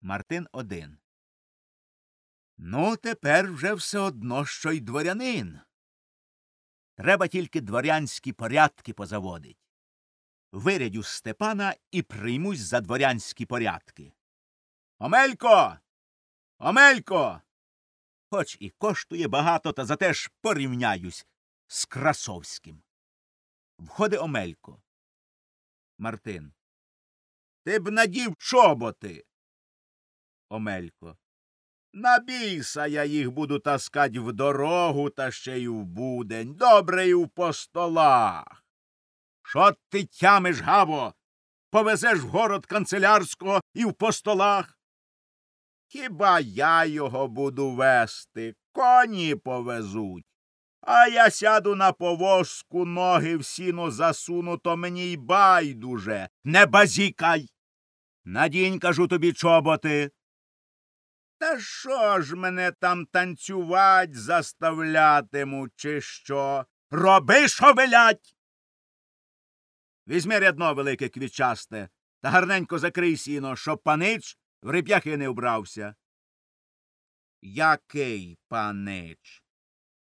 Мартин один. Ну, тепер вже все одно, що й дворянин. Треба тільки дворянські порядки позаводить. Вирядю Степана і приймусь за дворянські порядки. Омелько. Омелько. Хоч і коштує багато, та зате ж порівняюсь з Красовським. Входить Омелько. Мартин. Ти б надів чоботи. Омелько. На біса я їх буду таскать в дорогу та ще й в будень. Добре й в постолах. Що ти тямиш, Гаво? Повезеш в город канцелярського і в постолах? Хіба я його буду вести? Коні повезуть. А я сяду на повозку, ноги в сіно засуну, то мені й байдуже. Не базікай. Надінь, кажу тобі, чоботи. Та що ж мене там танцювать заставлятимуть, чи що? Роби, що велять. Візьми рядно велике квітчасте та гарненько закрий сіно, щоб панич в реп'яхи не вбрався. Який панич?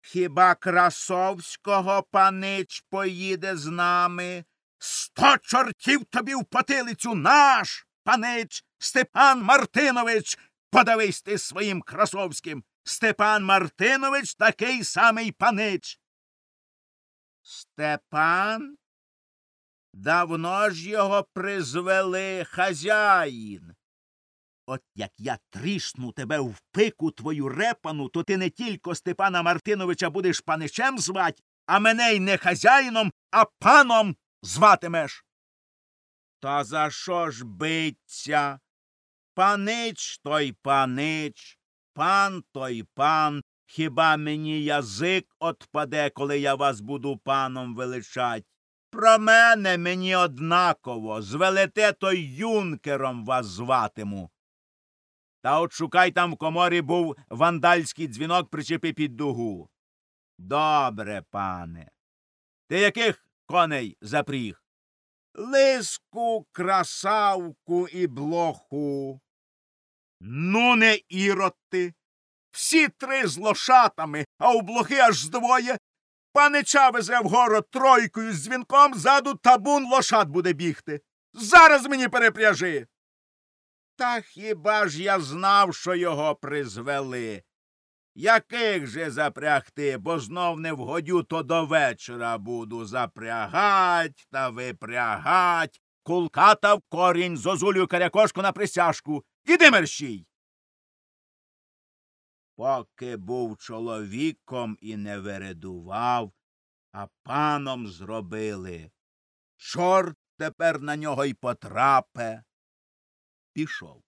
Хіба Красовського панич поїде з нами? Сто чортів тобі в потилицю наш панич Степан Мартинович. Подавись ти своїм Красовським. Степан Мартинович такий самий панич. Степан? Давно ж його призвели хазяїн. От як я трісну тебе в пику твою репану, то ти не тільки Степана Мартиновича будеш паничем звать, а мене й не хазяїном, а паном зватимеш. Та за що ж биться? Панич той панич, пан той пан. Хіба мені язик отпаде, коли я вас буду паном величать? Про мене мені однаково, звелете то юнкером вас зватиму. Та от шукай там в коморі був вандальський дзвінок причепи під дугу. Добре, пане. Ти яких коней запріг? Лиску, красавку і блоху. Ну, не ірод ти. Всі три з лошатами, а у блохи аж здвоє. Панича везе в город тройкою з дзвінком, ззаду табун лошад буде бігти. Зараз мені перепряжи. Та хіба ж я знав, що його призвели? Яких же запрягти, бо знов не вгодю, то до вечора буду запрягать та випрягать, кулката в корінь, зозулю карякошку на присяжку. Іди мерщій. Поки був чоловіком і не вередував, а паном зробили. Чорт тепер на нього й потрапе. Пішов.